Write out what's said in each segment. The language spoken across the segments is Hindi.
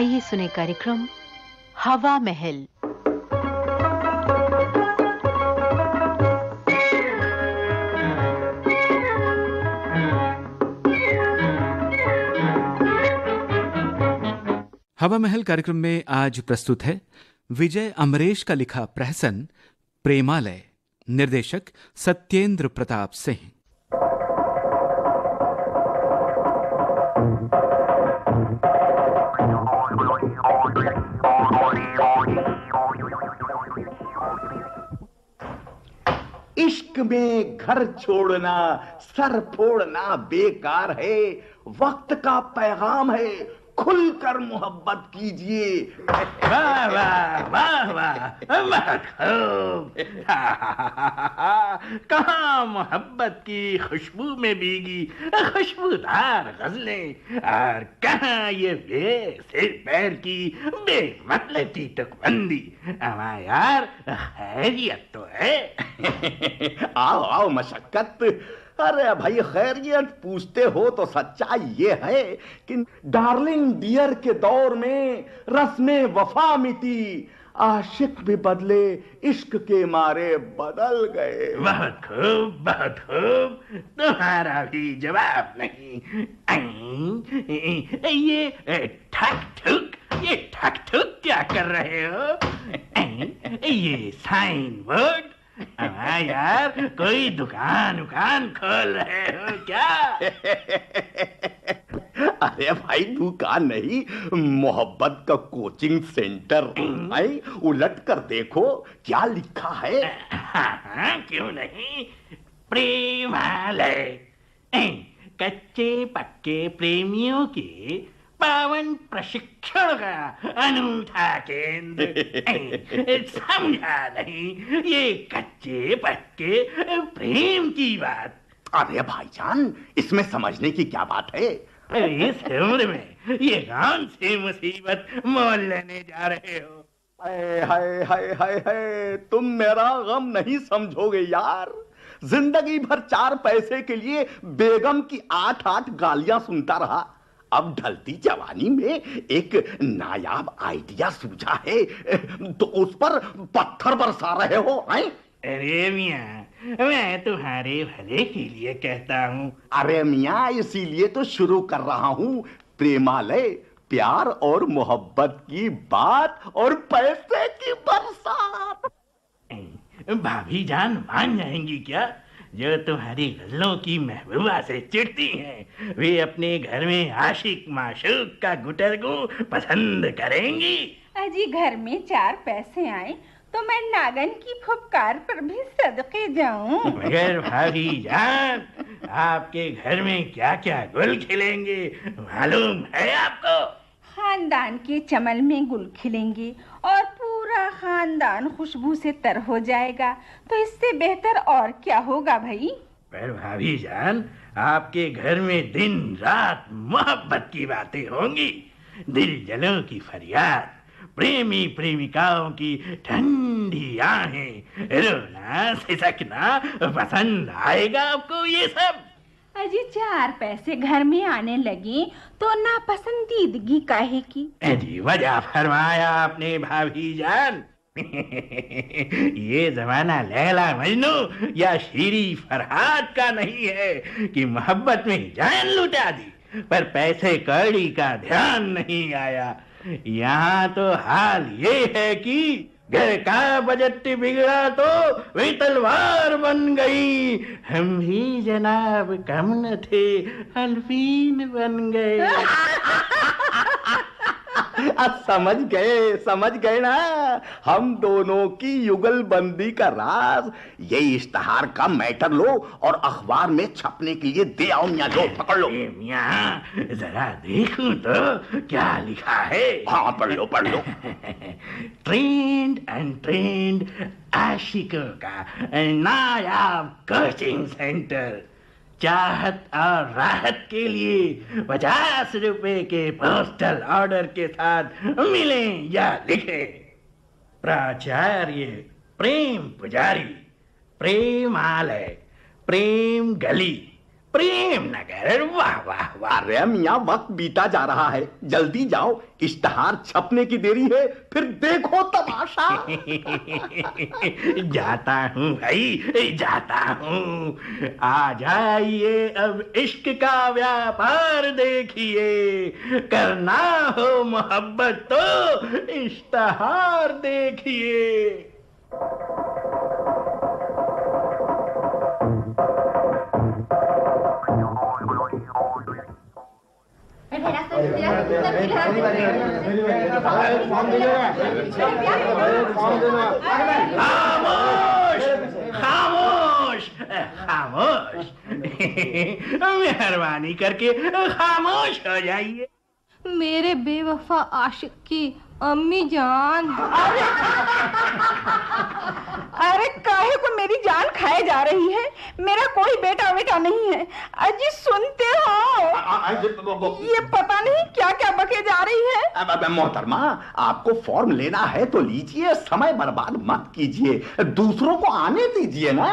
आइए सुने कार्यक्रम हवा महल। हवा महल कार्यक्रम में आज प्रस्तुत है विजय अमरेश का लिखा प्रहसन, प्रेमालय। निर्देशक सत्येंद्र प्रताप सिंह। इश्क में घर छोड़ना सर फोड़ना बेकार है वक्त का पैगाम है खुलकर मोहब्बत कीजिए। वाह वाह वाह वाह खूब। कहाँ मोहब्बत की खुशबू में भीगी खुशबूदार गजलें और कहाँ ये बे सिर पैर की बेमतलब की तुकबंदी अमा यार खैरियत तो है। आओ आओ मशक्कत। अरे भाई, खैरियत पूछते हो तो सच्चाई ये है कि डार्लिंग डियर के दौर में रस्में वफा मिटी, आशिक भी बदले, इश्क के मारे बदल गए। बहुत खूब बहुत खूब। तुम्हारा भी जवाब नहीं। ये ठक ठुक, ये ठक ठुक क्या कर रहे हो? ये साइन बोर्ड हाँ यार कोई दुकान दुकान खोल रहे हो क्या? अरे भाई दुकान नहीं मोहब्बत का कोचिंग सेंटर। भाई उलट कर देखो क्या लिखा है? हाँ, हाँ, क्यों नहीं? प्रेमालय। कच्चे पक्के प्रेमियों के पावन प्रशिक्षण का अनूठा केंद्र। समझा नहीं ये कच्चे पक्के प्रेम की बात। अरे भाईजान इसमें समझने की क्या बात है? इस उम्र में ये कौन सी मुसीबत मोल लेने जा रहे हो। हाय हाय हाय हाय हाय तुम मेरा गम नहीं समझोगे यार। ज़िंदगी भर चार पैसे के लिए बेगम की आठ आठ गालियाँ सुनता रहा। अब ढलती जवानी में एक नायाब आइडिया सूझा है तो उस पर पत्थर बरसा रहे हो हैं? अरे मियाँ मैं तुम्हारे भले के लिए कहता हूँ। अरे मियाँ इसीलिए तो शुरू कर रहा हूँ। प्रेमालय प्यार और मोहब्बत की बात और पैसे की बरसात। भाभी जान मान जाएँगी क्या? जो तुम्हारी गजलों की महबूबा से चिढ़ती हैं वे अपने घर में आशिक माशूक का गुटरगु पसंद करेंगी। अजी घर में चार पैसे आए तो मैं नागन की फुफकार पर भी सदके जाऊँ। मगर भाभी जान आपके घर में क्या क्या गुल खिलेंगे मालूम है आपको? खानदान के चमल में गुल खिलेंगे और पूरा खानदान खुशबू से तर हो जाएगा तो इससे बेहतर और क्या होगा भाई? पर भाभी जान, आपके घर में दिन रात मोहब्बत की बातें होंगी। दिल जलों की फरियाद, प्रेमी प्रेमिकाओं की ठंडी आहें, रोना सिसकना पसंद आएगा आपको ये सब। अजी चार पैसे घर में आने लगे तो नापसंदीदगी काहे की अजी, वजह फरमाया आपने भाभी जान। ये जमाना लैला मजनू, या शीरी फरहाद का नहीं है कि मोहब्बत में जान लुटा दी, पर पैसे कौड़ी का ध्यान नहीं आया। यहाँ तो हाल ये है कि घर का बजट बिगड़ा तो वे तलवार बन गई। हम भी जनाब कम न थे, अल्फीन बन गए। समझ गए समझ गए ना। हम दोनों की युगलबंदी का राज। ये इश्तहार का मैटर लो और अखबार में छपने के लिए दे आओ मियाँ लो पकड़ लो। मियाँ जरा देखूँ तो क्या लिखा है? हाँ पढ़ लो पढ़ लो। ट्रेंड एंड ट्रेंड आशिकों का नायाब कोचिंग सेंटर। चाहत और राहत के लिए पचास रुपए के पोस्टल ऑर्डर के साथ मिलें या लिखें। प्राचार्य, प्रेम पुजारी प्रेम आलय प्रेम गली। प्रेम नगर। वाह वाह वाह अरे मियाँ वक्त बीता जा रहा है। जल्दी जाओ, इश्तहार छपने की देरी है, फिर देखो तमाशा। जाता हूँ भाई, जाता हूँ। आ जाइए, अब इश्क का व्यापार देखिए। करना हो मोहब्बत तो इश्तहार देखिए। खामोश खामोश। खामोश मेहरबानी करके खामोश हो जाइए। मेरे बेवफा आशिक की अम्मी जान। अरे काहे खाए जा रही है। मेरा कोई बेटा बेटा नहीं है। अजी सुनते हो? ये पता नहीं क्या क्या बके जा रही है। मोहतरमा आपको फॉर्म लेना है तो लीजिए समय बर्बाद मत कीजिए। दूसरों को आने दीजिए ना।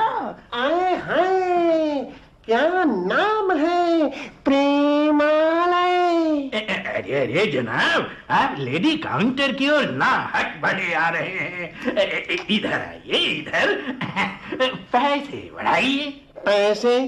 आए हाय। क्या नाम है प्रेमालय? अरे अरे जनाब आप लेडी काउंटर की ओर ना हट बढ़े आ रहे हैं। इधर आइए इधर। पैसे बढ़ाइए। पैसे?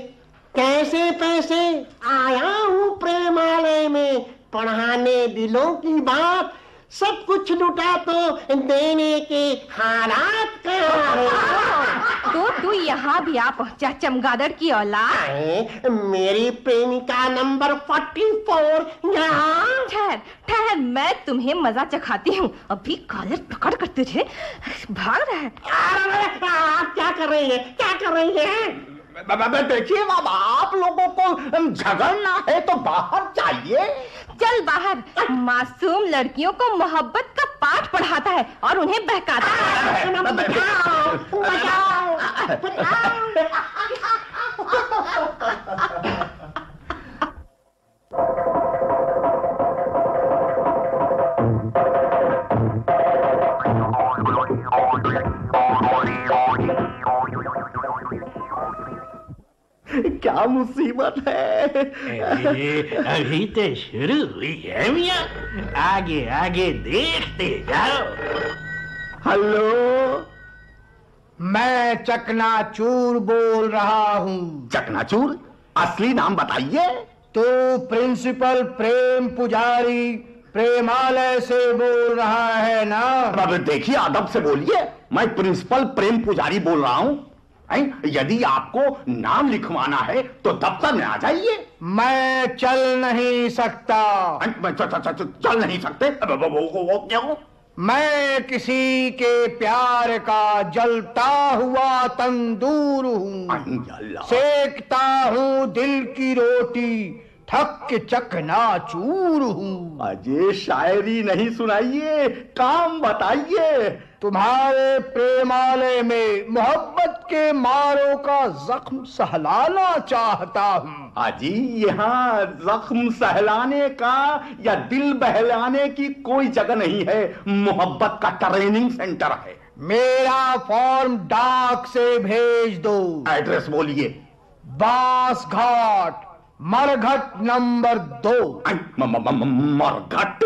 कैसे पैसे? आया हूँ प्रेमालय में पढ़ाने दिलों की बात। सब कुछ लुटा तो देने के हालात कहाँ तो तू यहाँ भी आ पहुँचा चमगादड़ की औलाद। मेरी प्रेमिका नंबर फोर्टी फोर यहाँ। ठहर ठहर मैं तुम्हें मज़ा चखाती हूँ। अभी कॉलर पकड़ कर तुझे भाग रहा है। आप क्या कर रही है? क्या कर रही है? देखिए बाबा आप लोगों को झगड़ना है तो बाहर जाइए। चल बाहर। मासूम लड़कियों को मोहब्बत का पाठ पढ़ाता है और उन्हें बहकाता है। बचाओ बचाओ बचाओ क्या मुसीबत है? अरे अभी तो शुरू हुई है मियाँ। आगे आगे देखते जाओ। हेलो? मैं चकनाचूर बोल रहा हूँ। चकनाचूर? असली नाम बताइए। तो प्रिंसिपल प्रेम पुजारी प्रेमालय से बोल रहा है ना? अब देखिए अदब से बोलिए। मैं प्रिंसिपल प्रेम पुजारी बोल रहा हूँ हैं? यदि आपको नाम लिखवाना है तो दफ्तर में आ जाइए। मैं चल नहीं सकता। मैं चल, चल, चल, चल नहीं सकते। वो, वो, वो, वो, क्या मैं किसी के प्यार का जलता हुआ तंदूर हूँ। सेकता हूँ दिल की रोटी। थक के चकना चूर हूँ। अजय शायरी नहीं सुनाइए काम बताइए। तुम्हारे प्रेमालय में मोहब्बत के मारों का जख्म सहलाना चाहता हूँ। अजी यहाँ जख्म सहलाने का या दिल बहलाने की कोई जगह नहीं है। मोहब्बत का ट्रेनिंग सेंटर है। मेरा फॉर्म डाक से भेज दो। एड्रेस बोलिए। बास घाट मरघट नंबर दो। मरघट?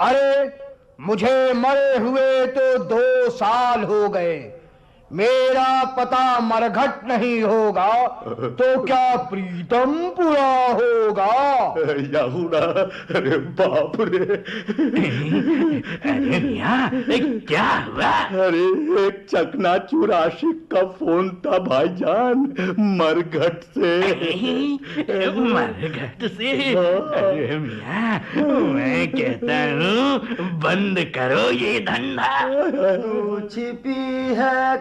अरे मुझे मरे हुए तो दो साल हो गए। मेरा पता मरघट नहीं होगा तो क्या प्रीतम पूरा होगा? यहूदा अरे बाप रे। अरे मियाँ क्या हुआ? अरे एक चकनाचूर आशिक का फ़ोन था भाईजान मरघट से। मरघट से? अरे मियाँ मैं कहता हूँ बंद करो ये धंधा। छिपी है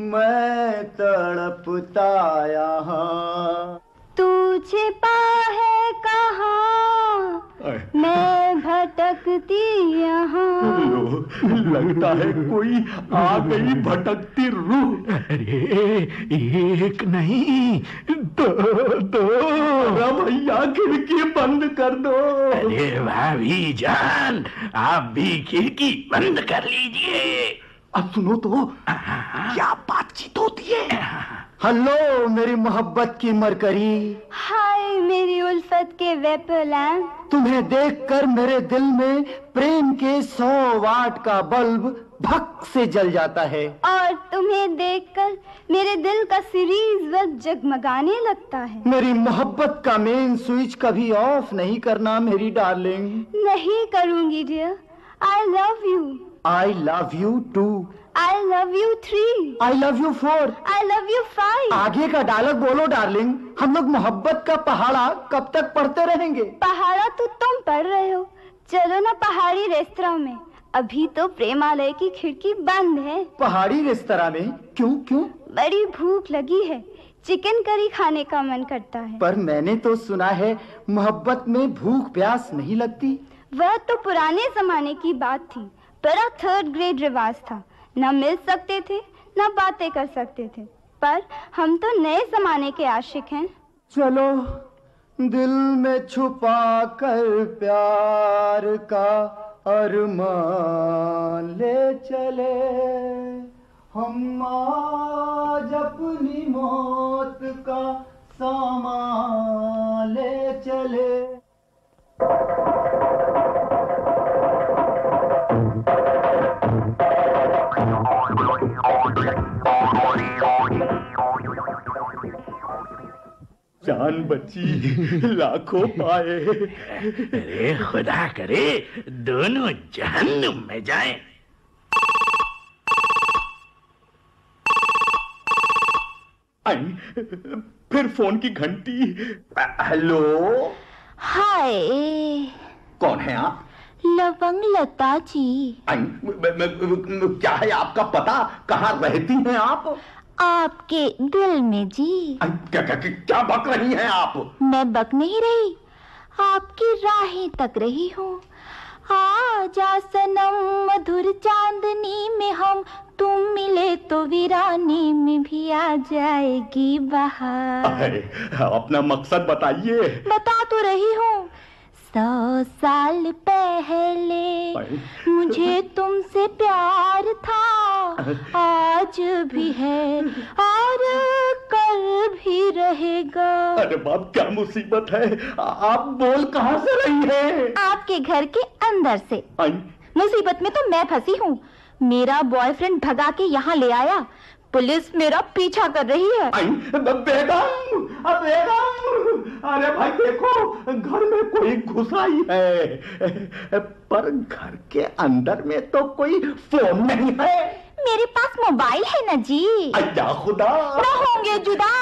मैं तड़पता यहाँ। तू छिपा है कहाँ मैं भटकती यहाँ। लगता है कोई आ गई भटकती रूह। अरे एक नहीं दो दो भैया खिड़की बंद कर दो अरे भाभी जान आप भी खिड़की बंद कर लीजिए। अब सुनो तो क्या बातचीत होती है? हेलो मेरी मोहब्बत की मरकरी। हाय मेरी उल्फत के वेपर लैम्प तुम्हें देखकर मेरे दिल में प्रेम के सौ वाट का बल्ब भक से जल जाता है। और तुम्हें देखकर मेरे दिल का सीरीज़ बल्ब जगमगाने लगता है। मेरी मोहब्बत का मेन स्विच कभी ऑफ़ नहीं करना मेरी डार्लिंग नहीं करूँगी dear I love you I love you two I love you three I love you four I love you five आगे का डायलॉग बोलो डार्लिंग हम लोग मोहब्बत का पहाड़ा कब तक पढ़ते रहेंगे? पहाड़ा तो तुम पढ़ रहे हो। चलो ना पहाड़ी रेस्तरा में। अभी तो प्रेमालय की खिड़की बंद है। पहाड़ी रेस्तरा में? क्यों क्यों? बड़ी भूख लगी है। चिकन करी खाने का मन करता है। पर मैंने तो सुना है मोहब्बत में भूख प्यास नहीं लगती। वह तो पुराने जमाने की बात थी बड़ा थर्ड ग्रेड रिवाज था। न मिल सकते थे न बातें कर सकते थे। पर हम तो नए जमाने के आशिक हैं। चलो दिल में छुपा कर प्यार का अरमान ले चले। हम आज अपनी मौत का सामान ले चले। जान बची लाखों पाए। अरे खुदा करे दोनों जहन्नुम में जाएँ। आई फिर फ़ोन की घंटी। हेलो? हाय। कौन है आप? लवंग लता जी। आई, म- म- म- क्या है आपका पता? कहाँ रहती हैं आप? आपके दिल में जी। क्या, क्या, क्या, क्या बक रही हैं आप? मैं बक नहीं रही। आपकी राहें तक रही हूँ। आजा सनम मधुर चांदनी में हम तुम मिले तो वीरानी में भी आ जाएगी बहार। अपना मकसद बताइए। बता तो रही हूँ। सौ साल पहले। मुझे तुमसे प्यार था। आज भी है और कल भी रहेगा। अरे बाप क्या मुसीबत है? आप बोल कहाँ से रही हैं? आपके घर के अंदर से। मुसीबत में तो मैं फंसी हूँ। मेरा बॉयफ्रेंड भगा के यहाँ ले आया। पुलिस मेरा पीछा कर रही है। बेगम बेगम। अरे भाई देखो घर में कोई घुस आई है। पर घर के अंदर में तो कोई फ़ोन नहीं है। मेरे पास मोबाइल है ना जी अल्लाह खुदा। न होंगे जुदा।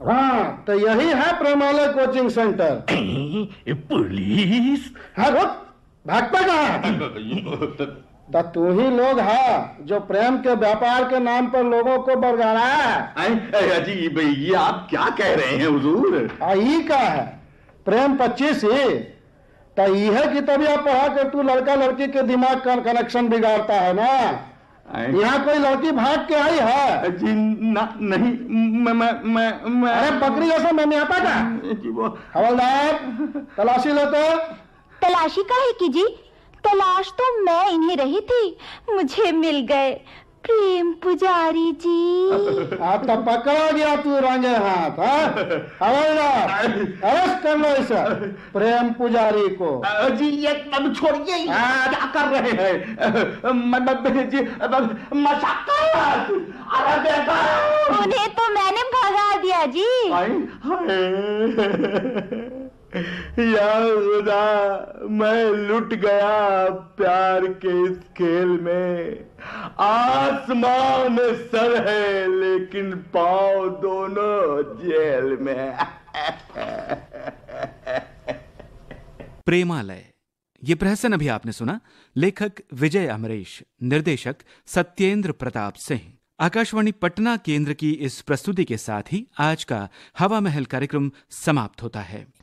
हाँ तो यही है प्रेमालय कोचिंग सेंटर। पुलिस। हाँ रुक भागता कहाँ? तो तू ही लोग है जो प्रेम के व्यापार के नाम पर लोगों को बरगाड़ा है। आई, अजीब ये आप क्या कह रहे हैं हुजूर? आ ई का है। प्रेम पच्चीस ही। तो यह की तबिया पढ़ा के तू लड़का लड़की के दिमाग का कनेक्शन बिगाड़ता है ना? यहाँ कोई लड़की भाग के आई है? जी ना नहीं मैं मैं मैं मैं अरे बकरी जैसा मैं आता का जी वो हवलदार तलाशी लेते तलाशी का है की जी? तलाश तो मैं इन्हें रही थी। मुझे मिल गए। प्रेम पुजारी जी। आप तो पकड़ा गया तू रंगे हाथ हाँ? अरेस्ट कर लो इसे प्रेम पुजारी को। जी ये अब छोड़िए ये क्या कर रहे हैं? मैं- मैं- जी मशक्कत अरे बेटा! उन्हें तो मैंने भगा दिया जी। या खुदा मैं लुट गया प्यार के इस खेल में। आसमान में सर है, लेकिन पाँव दोनों जेल में। प्रेमालय, ये प्रहसन अभी आपने सुना? लेखक विजय अमरेश, निर्देशक सत्येंद्र प्रताप सिंह। आकाशवाणी पटना केंद्र की इस प्रस्तुति के साथ ही आज का हवा महल कार्यक्रम समाप्त होता है।